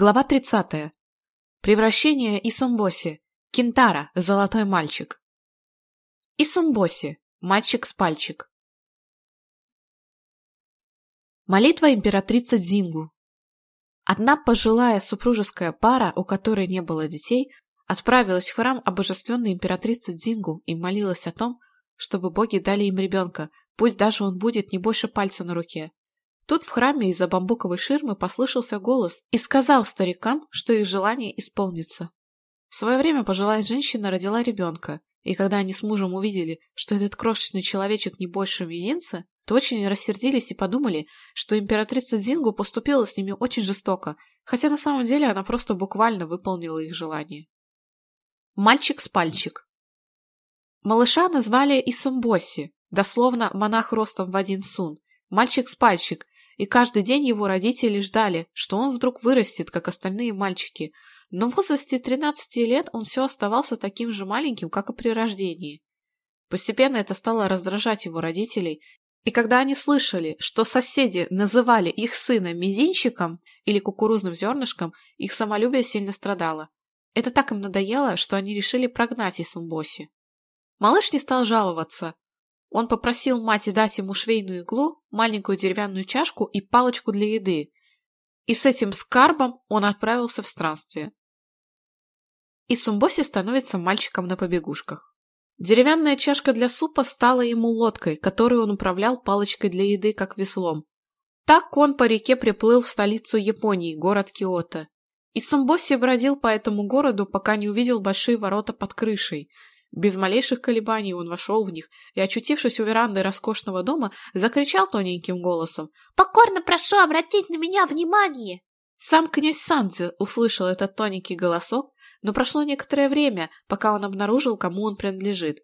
Глава 30. Превращение Исумбоси. Кентара, золотой мальчик. Исумбоси, мальчик с пальчик. Молитва императрицы Дзингу. Одна пожилая супружеская пара, у которой не было детей, отправилась в храм обожествленной императрицы Дзингу и молилась о том, чтобы боги дали им ребенка, пусть даже он будет не больше пальца на руке. Тут в храме из-за бамбуковой ширмы послышался голос и сказал старикам, что их желание исполнится. В свое время пожилая женщина родила ребенка, и когда они с мужем увидели, что этот крошечный человечек не больше мизинца, то очень рассердились и подумали, что императрица Дзингу поступила с ними очень жестоко, хотя на самом деле она просто буквально выполнила их желание. Мальчик с пальчик Малыша назвали Исумбоси, дословно монах ростом в один сун, мальчик с пальчик, и каждый день его родители ждали, что он вдруг вырастет, как остальные мальчики, но в возрасте 13 лет он все оставался таким же маленьким, как и при рождении. Постепенно это стало раздражать его родителей, и когда они слышали, что соседи называли их сына мизинчиком или кукурузным зернышком, их самолюбие сильно страдало. Это так им надоело, что они решили прогнать Исумбоси. Малыш не стал жаловаться, он попросил мать дать ему швейную иглу, маленькую деревянную чашку и палочку для еды. И с этим скарбом он отправился в странствие. И Сумбоси становится мальчиком на побегушках. Деревянная чашка для супа стала ему лодкой, которой он управлял палочкой для еды, как веслом. Так он по реке приплыл в столицу Японии, город Киото. И Сумбоси бродил по этому городу, пока не увидел большие ворота под крышей – без малейших колебаний он вошел в них и, очутившись у веранды роскошного дома, закричал тоненьким голосом «Покорно прошу обратить на меня внимание!» Сам князь Сандзе услышал этот тоненький голосок, но прошло некоторое время, пока он обнаружил, кому он принадлежит.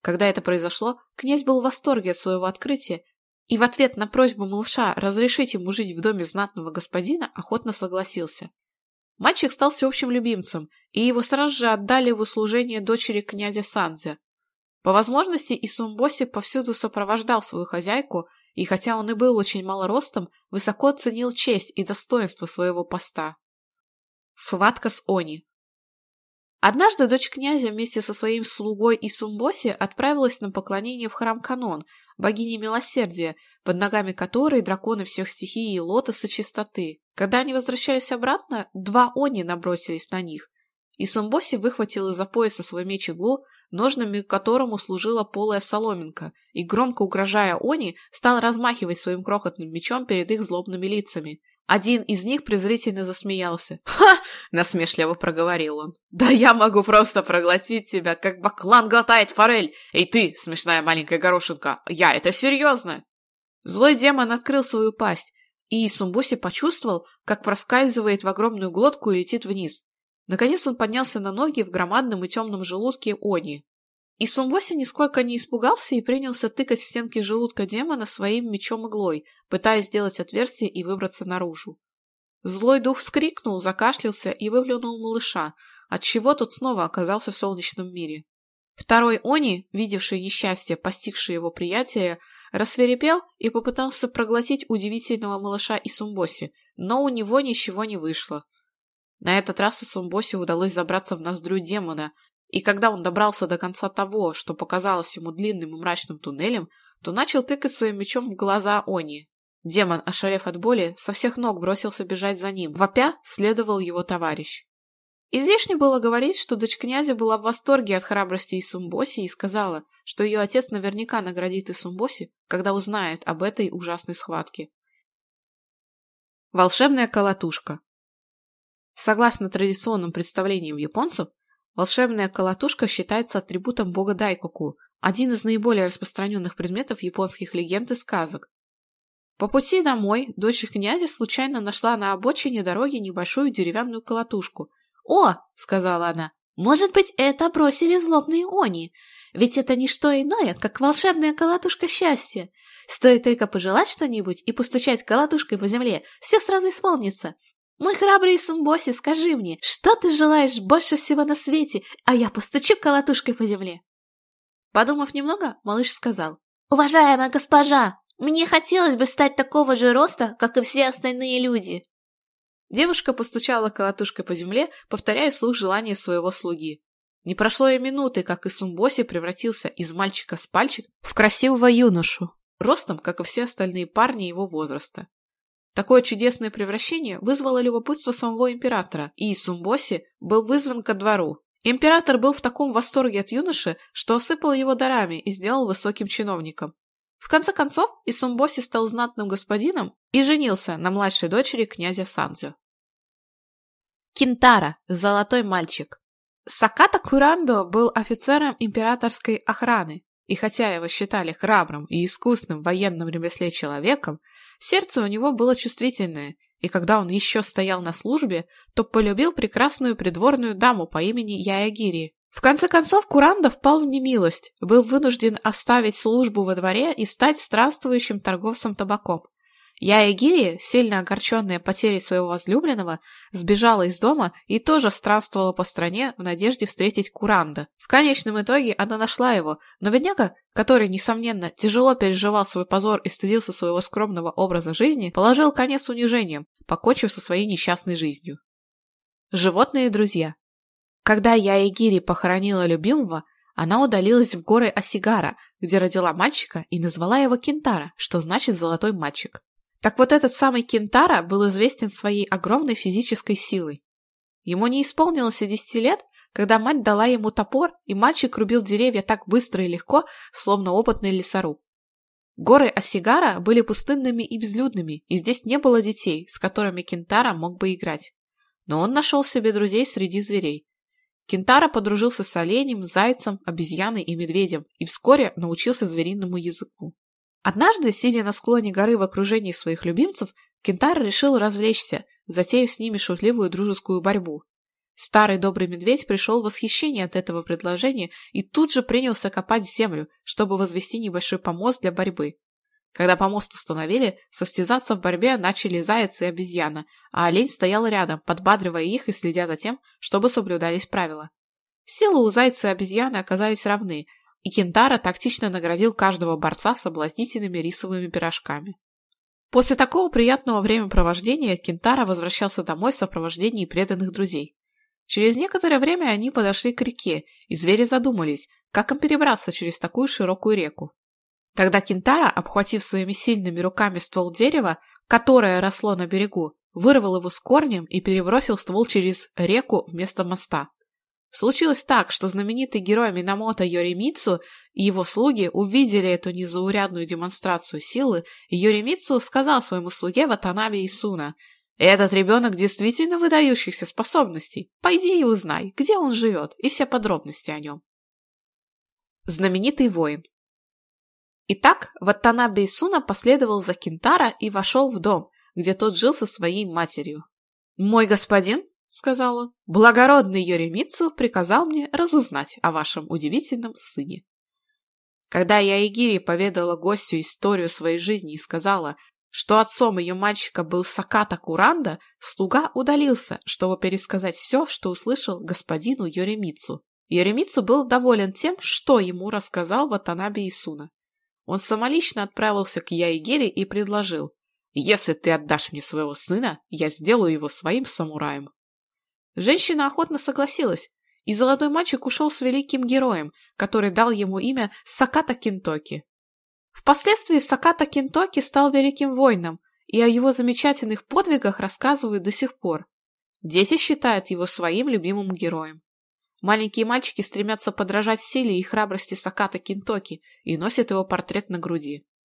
Когда это произошло, князь был в восторге от своего открытия и в ответ на просьбу малыша разрешить ему жить в доме знатного господина охотно согласился. Мальчик стал всеобщим любимцем, и его сразу же отдали в услужение дочери князя Санзе. По возможности Исумбоси повсюду сопровождал свою хозяйку, и хотя он и был очень малоростом, высоко Однажды дочь князя вместе со своим слугой и Сумбоси отправилась на поклонение в храм Канон, богини милосердия, под ногами которой драконы всех стихий и лотоса чистоты. Когда они возвращались обратно, два они набросились на них, и сумбоси выхватил из-за пояса свой меч иглу, ножными которому служила полая соломинка, и, громко угрожая они, стал размахивать своим крохотным мечом перед их злобными лицами. Один из них презрительно засмеялся. «Ха!» — насмешливо проговорил он. «Да я могу просто проглотить тебя, как баклан глотает форель! И ты, смешная маленькая горошинка, я это серьезно!» Злой демон открыл свою пасть, и Сумбуси почувствовал, как проскальзывает в огромную глотку и летит вниз. Наконец он поднялся на ноги в громадном и темном желудке Они. И Сумбоси нисколько не испугался и принялся тыкать в стенки желудка демона своим мечом-иглой, пытаясь сделать отверстие и выбраться наружу. Злой дух вскрикнул, закашлялся и выплюнул малыша, отчего тот снова оказался в солнечном мире. Второй Они, видевший несчастье, постигшее его приятеля, рассверепел и попытался проглотить удивительного малыша Исумбоси, но у него ничего не вышло. На этот раз Исумбоси удалось забраться в ноздрю демона, и когда он добрался до конца того, что показалось ему длинным и мрачным туннелем, то начал тыкать своим мечом в глаза Они. Демон, ошалев от боли, со всех ног бросился бежать за ним. Вопя следовал его товарищ. Излишне было говорить, что дочь князя была в восторге от храбрости Исумбоси и сказала, что ее отец наверняка наградит Исумбоси, когда узнает об этой ужасной схватке. Волшебная колотушка Согласно традиционным представлениям японцев, Волшебная колотушка считается атрибутом бога Дайкоку, один из наиболее распространенных предметов японских легенд и сказок. По пути домой дочь князя случайно нашла на обочине дороги небольшую деревянную колотушку. «О!» — сказала она. «Может быть, это бросили злобные они? Ведь это не что иное, как волшебная колотушка счастья. Стоит только пожелать что-нибудь и постучать колотушкой по земле, все сразу исполнится. Мой храбрый Сумбоси, скажи мне, что ты желаешь больше всего на свете, а я постучу колотушкой по земле?» Подумав немного, малыш сказал. «Уважаемая госпожа, мне хотелось бы стать такого же роста, как и все остальные люди». Девушка постучала колотушкой по земле, повторяя слух желания своего слуги. Не прошло и минуты, как и Сумбоси превратился из мальчика с пальчик в красивого юношу, ростом, как и Такое чудесное превращение вызвало любопытство самого императора, и Сумбоси был вызван ко двору. Император был в таком восторге от юноши, что осыпал его дарами и сделал высоким чиновником. В конце концов, Исумбоси стал знатным господином и женился на младшей дочери князя Санзю. Кентара – золотой мальчик. Саката Курандо был офицером императорской охраны, и хотя его считали храбрым и искусным военным военном ремесле человеком, сердце у него было чувствительное, и когда он еще стоял на службе, то полюбил прекрасную придворную даму по имени Яягири. В конце концов, Куранда впал в немилость, был вынужден оставить службу во дворе и стать странствующим торговцем табаком. Я и Гирия, сильно огорченная потерей своего возлюбленного, сбежала из дома и тоже странствовала по стране в надежде встретить Куранда. В конечном итоге она нашла его, но бедняга, который, несомненно, тяжело переживал свой позор и стыдился своего скромного образа жизни, положил конец унижениям, покончив со своей несчастной жизнью. Животные друзья Когда я и Гири похоронила любимого, она удалилась в горы Осигара, где родила мальчика и назвала его Кентара, что значит «золотой мальчик». Так вот этот самый Кентара был известен своей огромной физической силой. Ему не исполнилось и десяти лет, когда мать дала ему топор, и мальчик рубил деревья так быстро и легко, словно опытный лесоруб. Горы Осигара были пустынными и безлюдными, и здесь не было детей, с которыми Кентара мог бы играть. Но он нашел себе друзей среди зверей. Кентара подружился с оленем, зайцем, обезьяной и медведем, и вскоре научился звериному языку. Однажды, сидя на склоне горы в окружении своих любимцев, Кентар решил развлечься, затеяв с ними шутливую дружескую борьбу. Старый добрый медведь пришел в восхищение от этого предложения и тут же принялся копать землю, чтобы возвести небольшой помост для борьбы. Когда помост установили, состязаться в борьбе начали заяц и обезьяна, а олень стоял рядом, подбадривая их и следя за тем, чтобы соблюдались правила. Силы у зайца и обезьяны оказались равны – и Кентара тактично наградил каждого борца соблазнительными рисовыми пирожками. После такого приятного времяпровождения Кентара возвращался домой в сопровождении преданных друзей. Через некоторое время они подошли к реке, и звери задумались, как им перебраться через такую широкую реку. Тогда Кентара, обхватив своими сильными руками ствол дерева, которое росло на берегу, вырвал его с корнем и перебросил ствол через реку вместо моста. Случилось так, что знаменитый герой Минамото Йоримицу и его слуги увидели эту незаурядную демонстрацию силы, и Йоримицу сказал своему слуге Ватанабе Исуна, «Этот ребенок действительно выдающихся способностей. Пойди и узнай, где он живет, и все подробности о нем». Знаменитый воин Итак, Ватанабе Исуна последовал за Кентара и вошел в дом, где тот жил со своей матерью. «Мой господин?» Сказал он, Благородный Еремицу приказал мне разузнать о вашем удивительном сыне. Когда я Игири поведала гостю историю своей жизни и сказала, что отцом ее мальчика был Саката Куранда, слуга удалился, чтобы пересказать все, что услышал господину Еремицу. Еремицу был доволен тем, что ему рассказал Ватанаби Исуна. Он самолично отправился к Яигири и предложил, «Если ты отдашь мне своего сына, я сделаю его своим самураем». Женщина охотно согласилась, и золотой мальчик ушел с великим героем, который дал ему имя Саката Кентоки. Впоследствии Саката Кентоки стал великим воином, и о его замечательных подвигах рассказывают до сих пор. Дети считают его своим любимым героем. Маленькие мальчики стремятся подражать силе и храбрости Саката Кентоки и носят его портрет на груди.